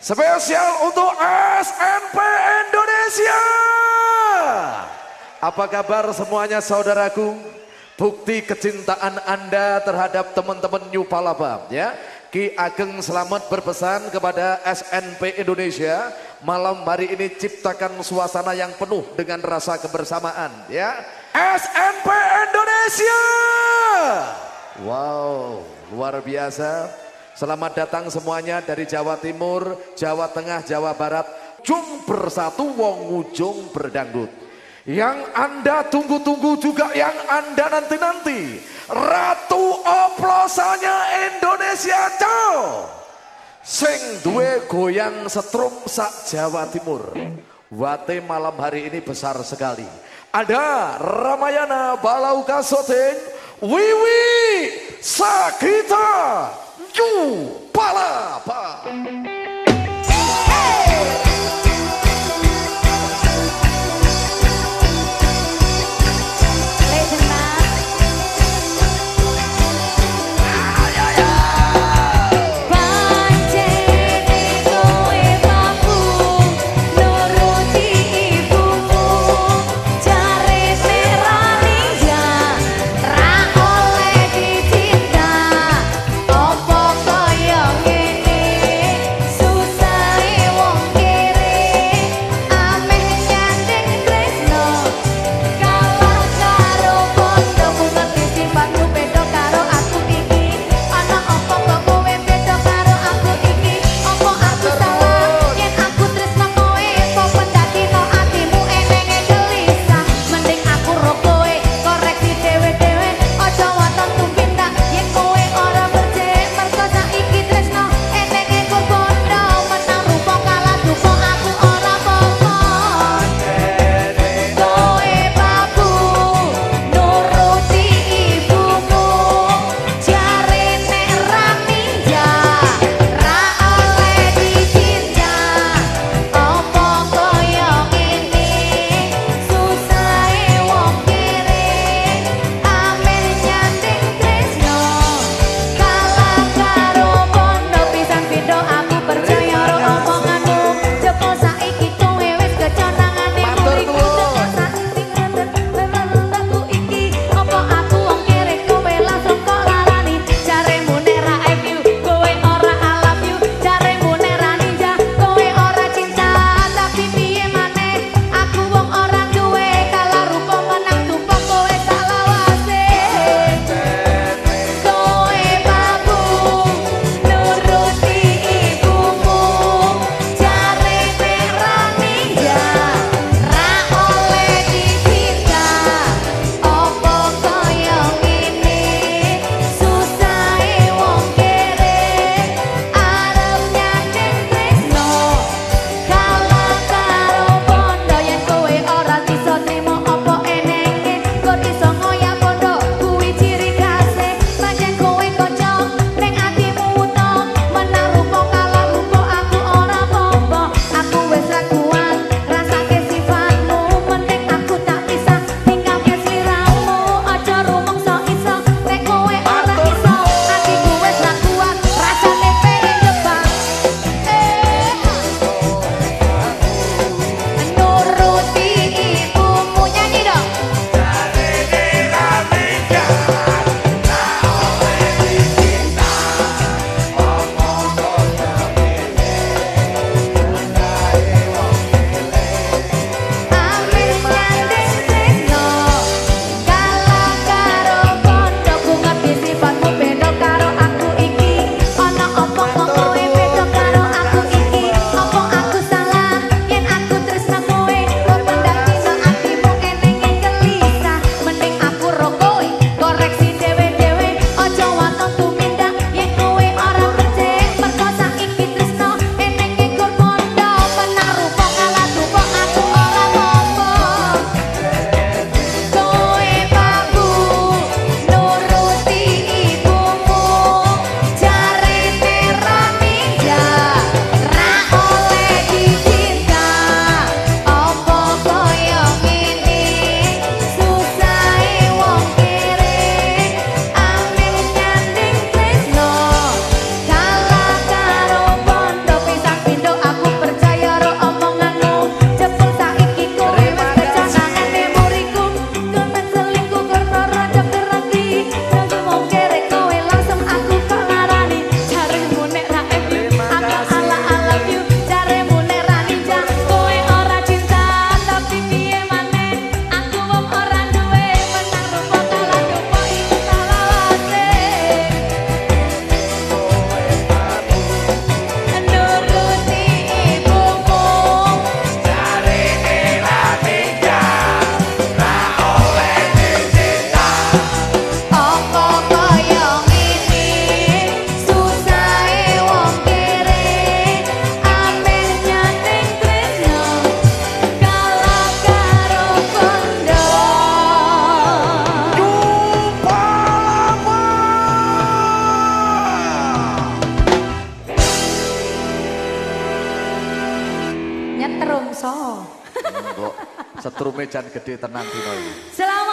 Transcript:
Spesial untuk SNP Indonesia. Apa kabar semuanya saudaraku? Bukti kecintaan Anda terhadap teman-teman New Palapa ya. Ki Ageng Selamat berpesan kepada SNP Indonesia malam hari ini ciptakan suasana yang penuh dengan rasa kebersamaan ya. SNP Indonesia. Wow, luar biasa. Selamat datang semuanya dari Jawa Timur, Jawa Tengah, Jawa Barat. Jung bersatu, wong ujung berdangdut. Yang Anda tunggu-tunggu juga yang Anda nanti-nanti. Ratu oplosannya Indonesia cow. Sing duwe goyang setrum sak Jawa Timur. Wate malam hari ini besar sekali. Ada Ramayana Balauka Soteng, Wiwi Sakita 就罢了吧。So. Mbok setrume jan gede tenan dino iki. Selamat